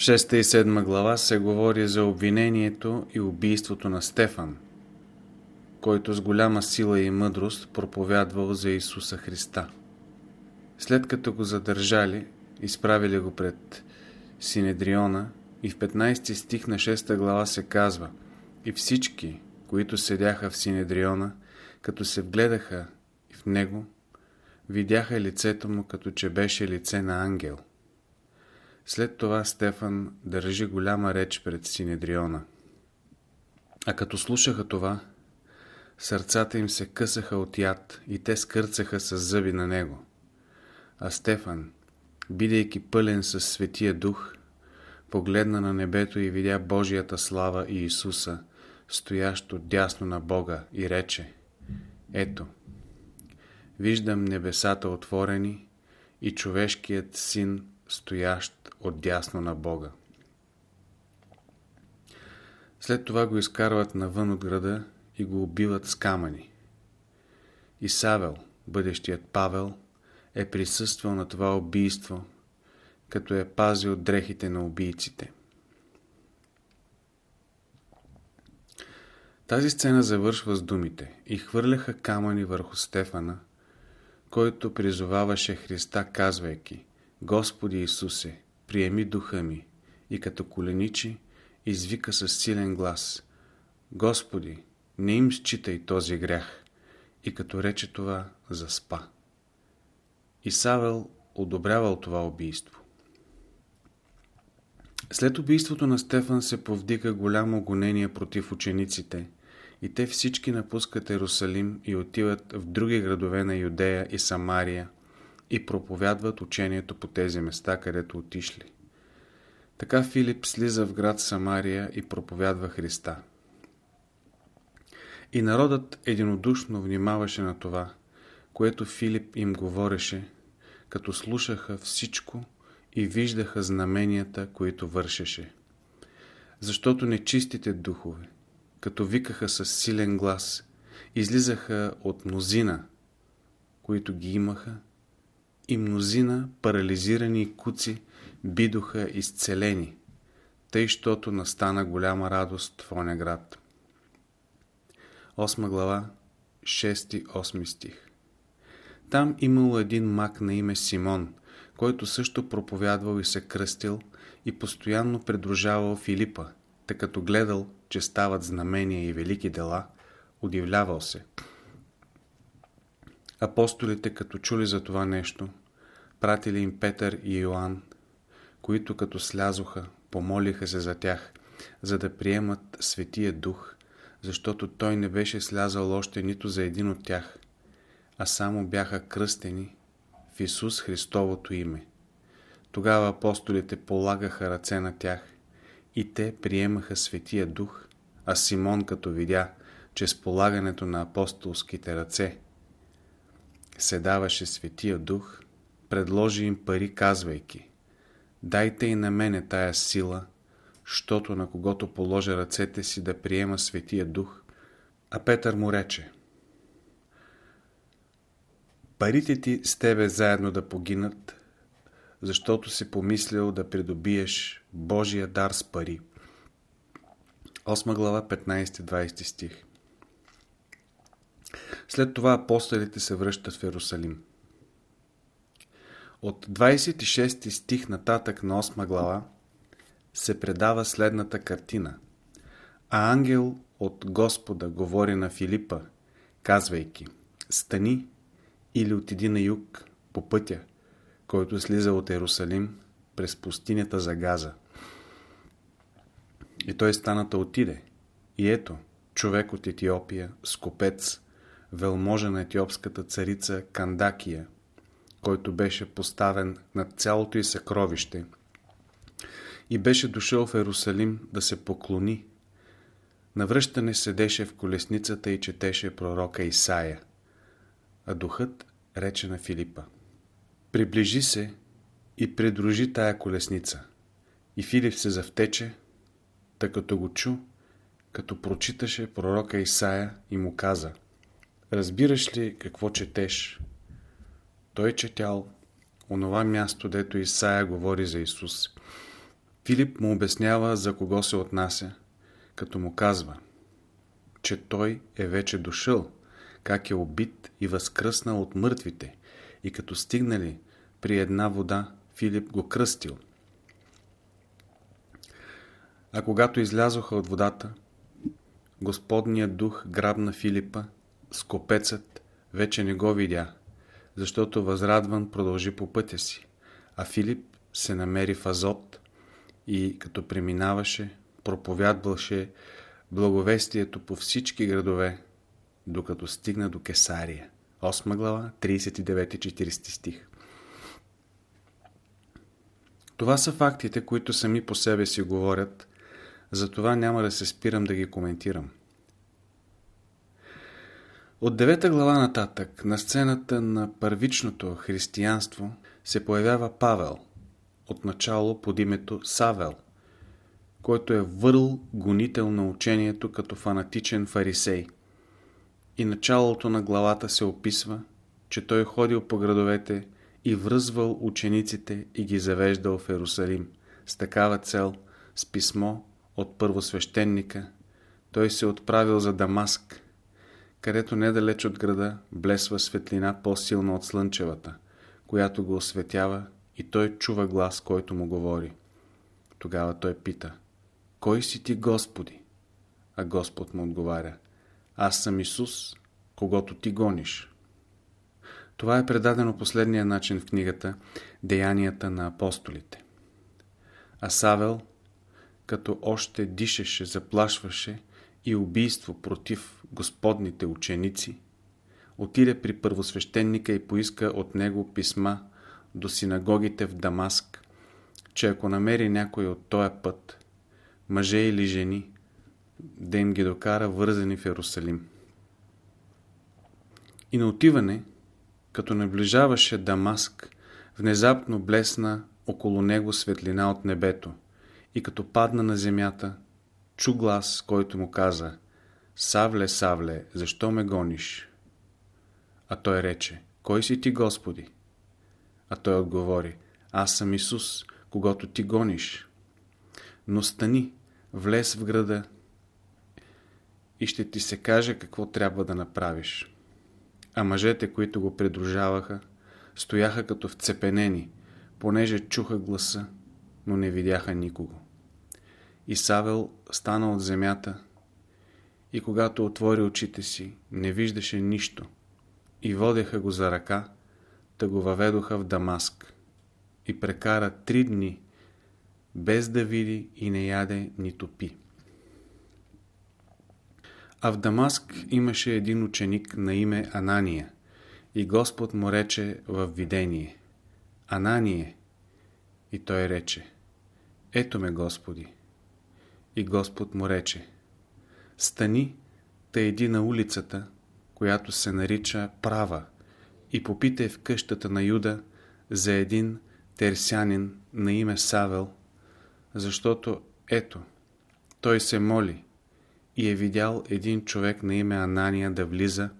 В 6 и 7 глава се говори за обвинението и убийството на Стефан, който с голяма сила и мъдрост проповядвал за Исуса Христа. След като го задържали, изправили го пред Синедриона и в 15 стих на 6 глава се казва И всички, които седяха в Синедриона, като се вгледаха в него, видяха лицето му, като че беше лице на ангел. След това Стефан държи голяма реч пред Синедриона. А като слушаха това, сърцата им се късаха от яд и те скърцаха с зъби на него. А Стефан, бидейки пълен със Светия Дух, погледна на небето и видя Божията слава и Исуса, стоящо дясно на Бога и рече Ето, виждам небесата отворени и човешкият син стоящ отдясно на Бога. След това го изкарват навън от града и го убиват с камъни. И Савел, бъдещият Павел, е присъствал на това убийство, като е пазил дрехите на убийците. Тази сцена завършва с думите и хвърляха камъни върху Стефана, който призоваваше Христа, казвайки Господи Исусе, приеми духа ми и като коленичи извика с силен глас Господи, не им считай този грях и като рече това заспа. И Савел одобрявал това убийство. След убийството на Стефан се повдига голямо гонение против учениците и те всички напускат Ерусалим и отиват в други градове на Юдея и Самария и проповядват учението по тези места, където отишли. Така Филип слиза в град Самария и проповядва Христа. И народът единодушно внимаваше на това, което Филип им говореше, като слушаха всичко и виждаха знаменията, които вършеше. Защото нечистите духове, като викаха с силен глас, излизаха от мнозина, които ги имаха, и мнозина парализирани куци бидоха изцелени, тъй, щото настана голяма радост в оня град. 8 глава, 6-8 стих Там имало един мак на име Симон, който също проповядвал и се кръстил и постоянно придружавал Филипа, тъй като гледал, че стават знамения и велики дела, удивлявал се. Апостолите, като чули за това нещо, пратили им Петър и Йоанн, които като слязоха, помолиха се за тях, за да приемат Светия Дух, защото той не беше слязал още нито за един от тях, а само бяха кръстени в Исус Христовото име. Тогава апостолите полагаха ръце на тях и те приемаха Светия Дух, а Симон като видя, че с полагането на апостолските ръце се даваше Светия Дух, предложи им пари, казвайки Дайте и на мене тая сила, щото на когото положа ръцете си да приема Светия Дух. А Петър му рече Парите ти с тебе заедно да погинат, защото си помислил да придобиеш Божия дар с пари. 8 глава 15-20 стих След това апостолите се връщат в Иерусалим. От 26 стих нататък на 8 глава се предава следната картина. А ангел от Господа говори на Филипа, казвайки Стани или отиди на юг по пътя, който слиза от Ерусалим през пустинята за Газа. И той станата отиде. И ето, човек от Етиопия, скопец, велможа на етиопската царица Кандакия – който беше поставен над цялото и съкровище и беше дошъл в Ерусалим да се поклони. Навръщане седеше в колесницата и четеше пророка Исаия. А духът рече на Филипа. Приближи се и придружи тая колесница. И Филип се завтече, тъй като го чу, като прочиташе пророка Исаия и му каза Разбираш ли какво четеш? Той четял онова място, дето Исаия говори за Исус. Филип му обяснява за кого се отнася, като му казва, че той е вече дошъл, как е убит и възкръснал от мъртвите и като стигнали при една вода, Филип го кръстил. А когато излязоха от водата, Господният дух грабна Филипа, скопецът вече не го видя, защото възрадван продължи по пътя си, а Филип се намери в Азот и като преминаваше, проповядваше благовестието по всички градове, докато стигна до Кесария. 8 глава, 39-40 стих. Това са фактите, които сами по себе си говорят, затова няма да се спирам да ги коментирам. От девета глава нататък на сцената на първичното християнство се появява Павел, отначало под името Савел, който е върл гонител на учението като фанатичен фарисей. И началото на главата се описва, че той ходил по градовете и връзвал учениците и ги завеждал в Ерусалим. С такава цел, с писмо от първосвещеника, той се отправил за Дамаск, където недалеч от града блесва светлина по-силна от слънчевата, която го осветява и той чува глас, който му говори. Тогава той пита, Кой си ти, Господи? А Господ му отговаря, Аз съм Исус, когато ти гониш. Това е предадено последния начин в книгата Деянията на апостолите. А Савел, като още дишеше, заплашваше и убийство против господните ученици, отиде при първосвещеника и поиска от него писма до синагогите в Дамаск, че ако намери някой от този път, мъже или жени, да им ги докара вързани в Иерусалим. И на отиване, като наближаваше Дамаск, внезапно блесна около него светлина от небето и като падна на земята, чу глас, който му каза «Савле, Савле, защо ме гониш?» А той рече «Кой си ти, Господи?» А той отговори, аз съм Исус, когато ти гониш. Но стани, влез в града и ще ти се каже какво трябва да направиш. А мъжете, които го придружаваха, стояха като вцепенени, понеже чуха гласа, но не видяха никого. И Савел стана от земята. И когато отвори очите си, не виждаше нищо. И водеха го за ръка, та го въведоха в Дамаск. И прекара три дни, без да види и не яде, нито пи. А в Дамаск имаше един ученик на име Анания. И Господ му рече в видение Анание! И той рече Ето ме Господи и Господ му рече Стани, та иди на улицата, която се нарича Права и попитай в къщата на Юда за един терсянин на име Савел, защото ето, той се моли и е видял един човек на име Анания да влиза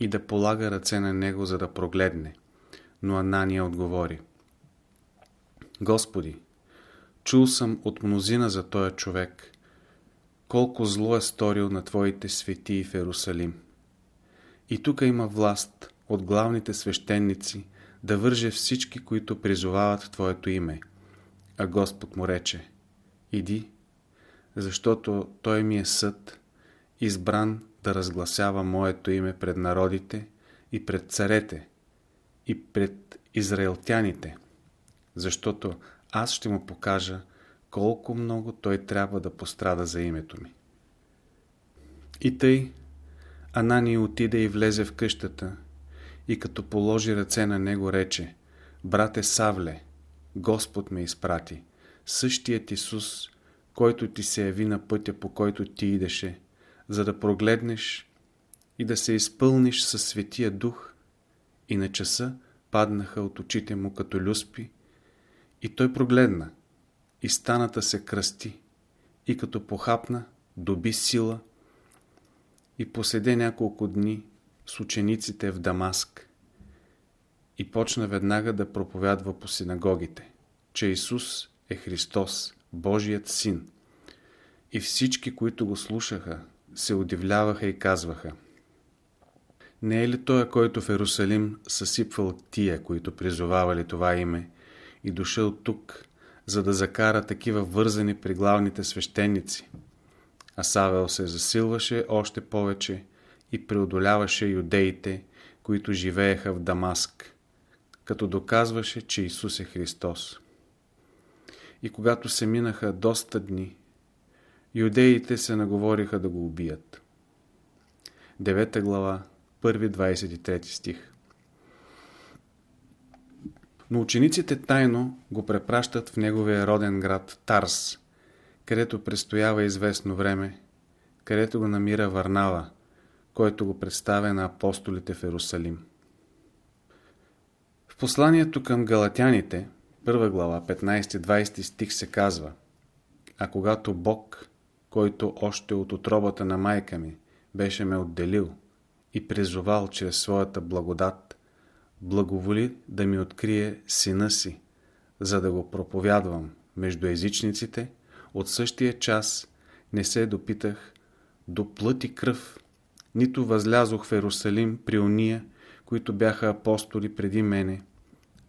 и да полага ръце на него, за да прогледне. Но Анания отговори. Господи, чул съм от мнозина за този човек, колко зло е сторил на Твоите светии в Ерусалим. И тук има власт, от главните свещеници да върже всички, които призовават Твоето име. А Господ му рече, иди, защото Той ми е съд, избран да разгласява Моето име пред народите и пред царете и пред израелтяните, защото аз ще му покажа колко много той трябва да пострада за името ми. И тъй, Анани отиде и влезе в къщата и като положи ръце на него рече Брате Савле, Господ ме изпрати, същият Исус, който ти се яви на пътя, по който ти идеше, за да прогледнеш и да се изпълниш със Светия Дух. И на часа паднаха от очите му като люспи, и той прогледна, и станата се кръсти, и като похапна, доби сила, и поседе няколко дни с учениците в Дамаск и почна веднага да проповядва по синагогите, че Исус е Христос, Божият син. И всички, които го слушаха, се удивляваха и казваха Не е ли той, който в Ерусалим съсипвал тия, които призовавали това име и дошъл тук, за да закара такива вързани при главните свещеници? А Савел се засилваше още повече и преодоляваше юдеите, които живееха в Дамаск, като доказваше, че Исус е Христос. И когато се минаха доста дни, юдеите се наговориха да го убият. 9 глава, 1-23 стих Но учениците тайно го препращат в неговия роден град Тарс, където престоява известно време, където го намира Варнава, който го представя на апостолите в Ерусалим. В посланието към галатяните, 1 глава, 15-20 стих се казва А когато Бог, който още от отробата на майка ми беше ме отделил и призовал чрез своята благодат, благоволи да ми открие сина си, за да го проповядвам между езичниците, от същия час не се допитах до плът и кръв, нито възлязох в Ерусалим при уния, които бяха апостоли преди мене,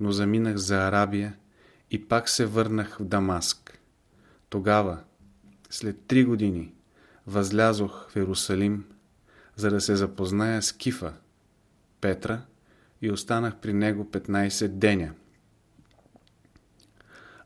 но заминах за Арабия и пак се върнах в Дамаск. Тогава, след три години, възлязох в Ерусалим, за да се запозная с Кифа, Петра, и останах при него 15 деня.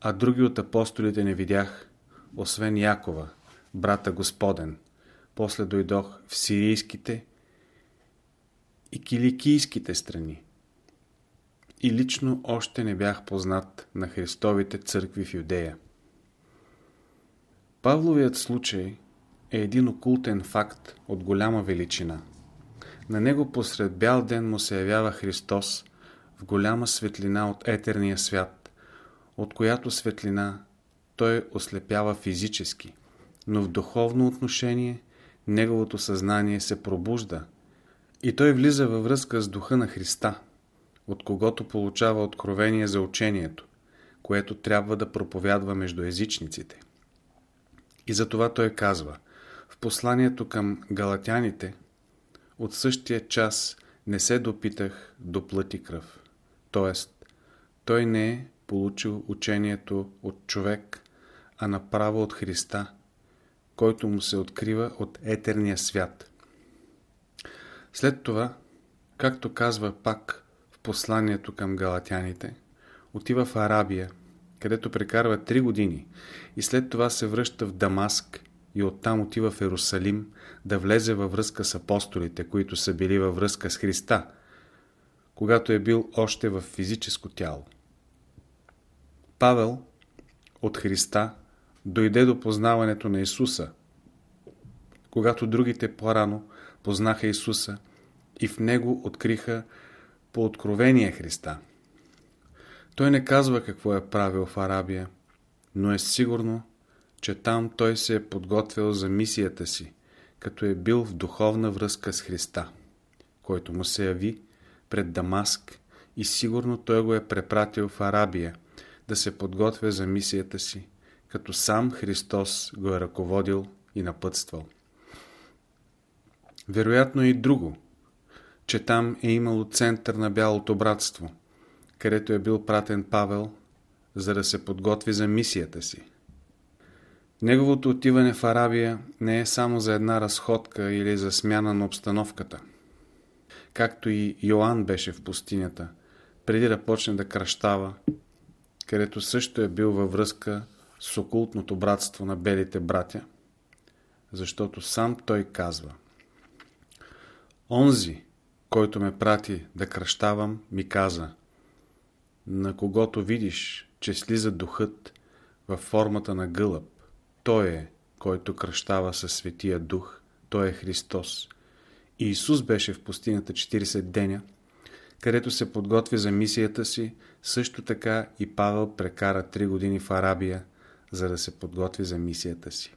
А други от апостолите не видях, освен Якова, брата Господен. После дойдох в сирийските и киликийските страни. И лично още не бях познат на Христовите църкви в Юдея. Павловият случай е един окултен факт от голяма величина. На него посред бял ден му се явява Христос в голяма светлина от етерния свят, от която светлина той ослепява физически, но в духовно отношение неговото съзнание се пробужда и той влиза във връзка с духа на Христа, от когото получава откровение за учението, което трябва да проповядва между езичниците. И затова той казва, в посланието към галатяните, от същия час не се допитах до плъти кръв. Тоест, той не е получил учението от човек, а направо от Христа, който му се открива от етерния свят. След това, както казва пак в посланието към галатяните, отива в Арабия, където прекарва три години и след това се връща в Дамаск и оттам отива в Ерусалим да влезе във връзка с апостолите, които са били във връзка с Христа, когато е бил още в физическо тяло. Павел от Христа дойде до познаването на Исуса, когато другите по-рано познаха Исуса и в Него откриха по откровение Христа. Той не казва какво е правил в Арабия, но е сигурно, че там той се е подготвил за мисията си, като е бил в духовна връзка с Христа, който му се яви пред Дамаск и сигурно той го е препратил в Арабия да се подготвя за мисията си, като сам Христос го е ръководил и напътствал. Вероятно и друго, че там е имало център на Бялото братство, където е бил пратен Павел, за да се подготви за мисията си. Неговото отиване в Арабия не е само за една разходка или за смяна на обстановката. Както и Йоанн беше в пустинята, преди да почне да кръщава, където също е бил във връзка с окултното братство на белите братя, защото сам той казва Онзи, който ме прати да кръщавам, ми каза На когото видиш, че слиза духът във формата на гълъб, той е, който кръщава със Светия Дух, той е Христос. И Исус беше в пустинята 40 деня, където се подготви за мисията си, също така и Павел прекара 3 години в Арабия, за да се подготви за мисията си.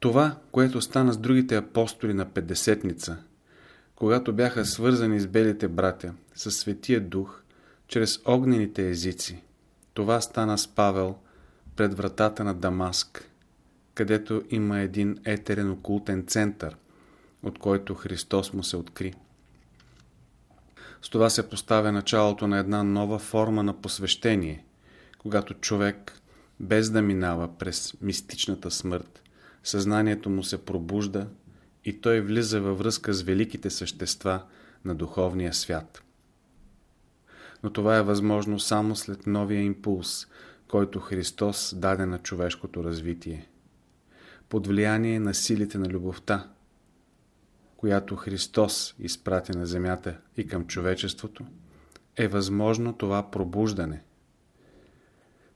Това, което стана с другите апостоли на Петдесетница, когато бяха свързани с белите братя, със Светия Дух, чрез огнените езици, Това стана с Павел пред вратата на Дамаск, където има един етерен окултен център, от който Христос му се откри. С това се поставя началото на една нова форма на посвещение, когато човек, без да минава през мистичната смърт, съзнанието му се пробужда и той влиза във връзка с великите същества на духовния свят. Но това е възможно само след новия импулс, който Христос даде на човешкото развитие. Под влияние на силите на любовта, която Христос изпрати на земята и към човечеството, е възможно това пробуждане.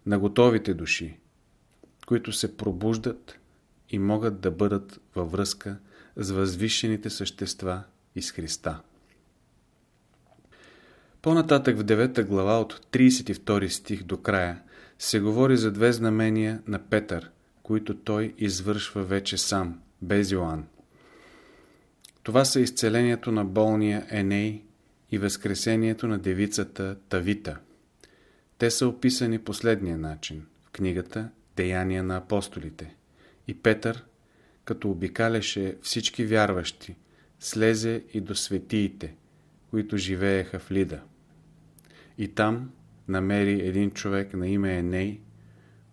На готовите души, които се пробуждат и могат да бъдат във връзка с възвишените същества и с Христа. По-нататък в 9 глава от 32 стих до края се говори за две знамения на Петър, които той извършва вече сам, без Йоанн. Това са изцелението на болния Еней и възкресението на девицата Тавита. Те са описани последния начин в книгата Деяния на апостолите. И Петър, като обикаляше всички вярващи, слезе и до светиите, които живееха в Лида. И там намери един човек на име Еней,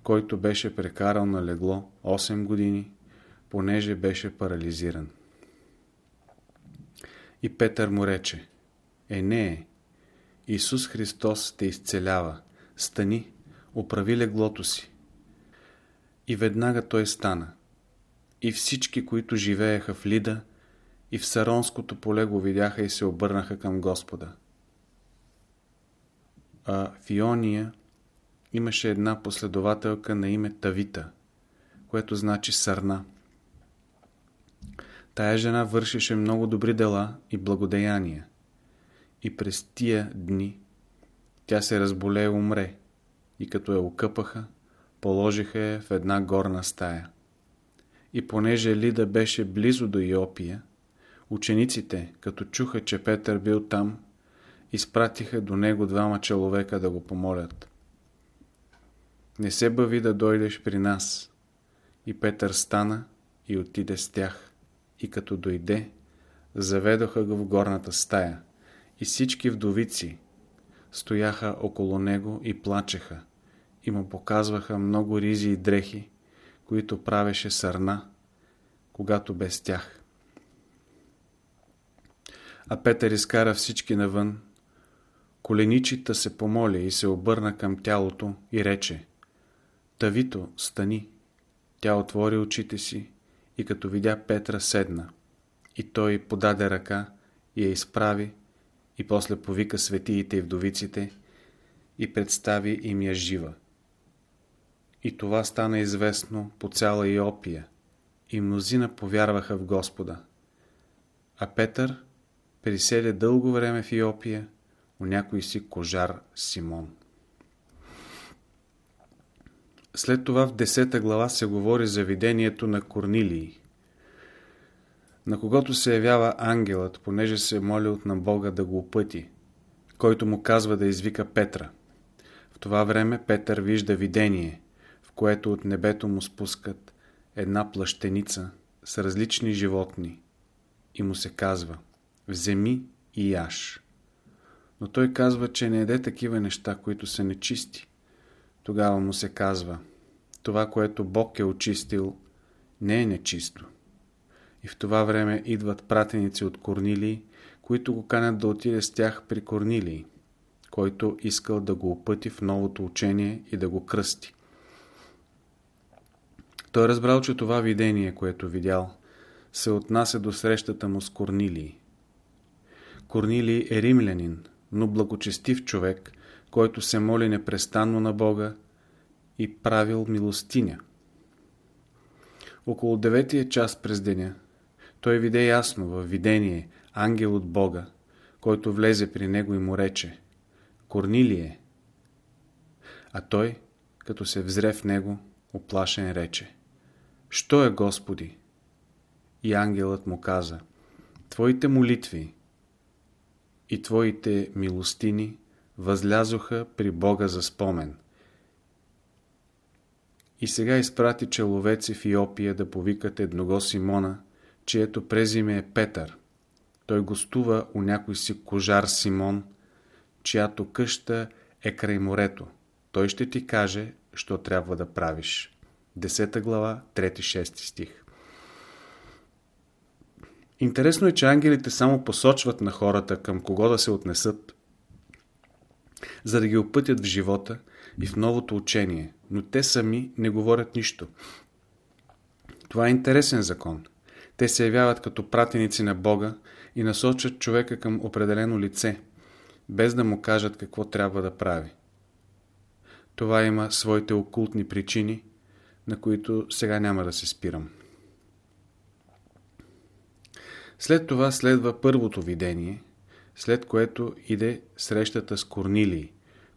който беше прекарал на легло 8 години, понеже беше парализиран. И Петър му рече, Енее, Исус Христос те изцелява, стани, оправи леглото си. И веднага той стана. И всички, които живееха в Лида и в Саронското поле го видяха и се обърнаха към Господа а в Иония имаше една последователка на име Тавита, което значи сърна. Тая жена вършеше много добри дела и благодеяния. И през тия дни тя се разболе и умре, и като я окъпаха, положиха я в една горна стая. И понеже Лида беше близо до Иопия, учениците, като чуха, че Петър бил там, изпратиха до него двама човека да го помолят. Не се бъви да дойдеш при нас. И Петър стана и отиде с тях. И като дойде, заведоха го в горната стая. И всички вдовици стояха около него и плачеха. И му показваха много ризи и дрехи, които правеше сърна, когато без тях. А Петър изкара всички навън Коленичита се помоли и се обърна към тялото и рече Тавито, стани! Тя отвори очите си и като видя Петра седна. И той подаде ръка и я изправи и после повика светиите и вдовиците и представи им я жива. И това стана известно по цяла Иопия и мнозина повярваха в Господа. А Петър приседе дълго време в Иопия у някой си кожар Симон. След това в 10 глава се говори за видението на Корнилии, на когото се явява ангелът, понеже се е молил на Бога да го опъти, който му казва да извика Петра. В това време Петър вижда видение, в което от небето му спускат една плащеница с различни животни и му се казва «Вземи и яш». Но той казва, че не еде такива неща, които са нечисти. Тогава му се казва, това, което Бог е очистил, не е нечисто. И в това време идват пратеници от Корнилии, които го канят да отиде с тях при Корнилии, който искал да го опъти в новото учение и да го кръсти. Той разбрал, че това видение, което видял, се отнася до срещата му с Корнилии. Корнилий е римлянин, но благочестив човек, който се моли непрестанно на Бога и правил милостиня. Около деветия час през деня той виде ясно във видение ангел от Бога, който влезе при него и му рече Корнилие. А той, като се взре в него, оплашен рече Що е Господи? И ангелът му каза Твоите молитви и Твоите милостини възлязоха при Бога за спомен И сега изпрати человеци в Иопия да повикат едного Симона, чието презиме е Петър. Той гостува у някой си кожар Симон, чиято къща е край морето. Той ще ти каже, що трябва да правиш. 10 глава, 3-6 стих. Интересно е, че ангелите само посочват на хората към кого да се отнесат, за да ги опътят в живота и в новото учение, но те сами не говорят нищо. Това е интересен закон. Те се явяват като пратеници на Бога и насочат човека към определено лице, без да му кажат какво трябва да прави. Това има своите окултни причини, на които сега няма да се спирам. След това следва първото видение, след което иде срещата с Корнилий,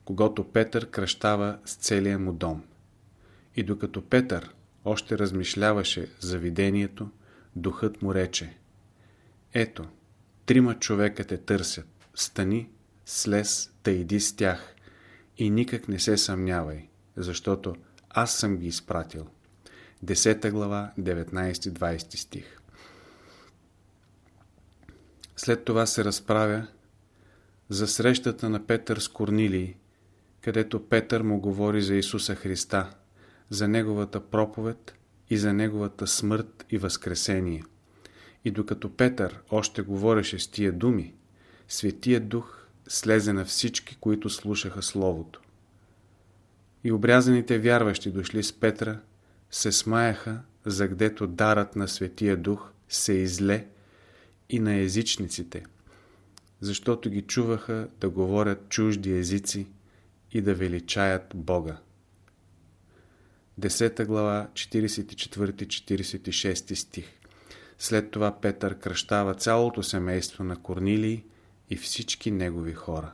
когато Петър кръщава с целия му дом. И докато Петър още размишляваше за видението, духът му рече Ето, трима човека те търсят, стани, слез, та иди с тях и никак не се съмнявай, защото аз съм ги изпратил. 10 глава, 19-20 стих След това се разправя за срещата на Петър с Корнилий, където Петър му говори за Исуса Христа, за Неговата проповед и за Неговата смърт и възкресение. И докато Петър още говореше с тия думи, Светия Дух слезе на всички, които слушаха Словото. И обрязаните вярващи дошли с Петра, се смаяха, за гдето дарът на Светия Дух се изле и на езичниците, защото ги чуваха да говорят чужди езици и да величаят Бога. 10 глава, 44-46 стих След това Петър кръщава цялото семейство на Корнилий и всички негови хора.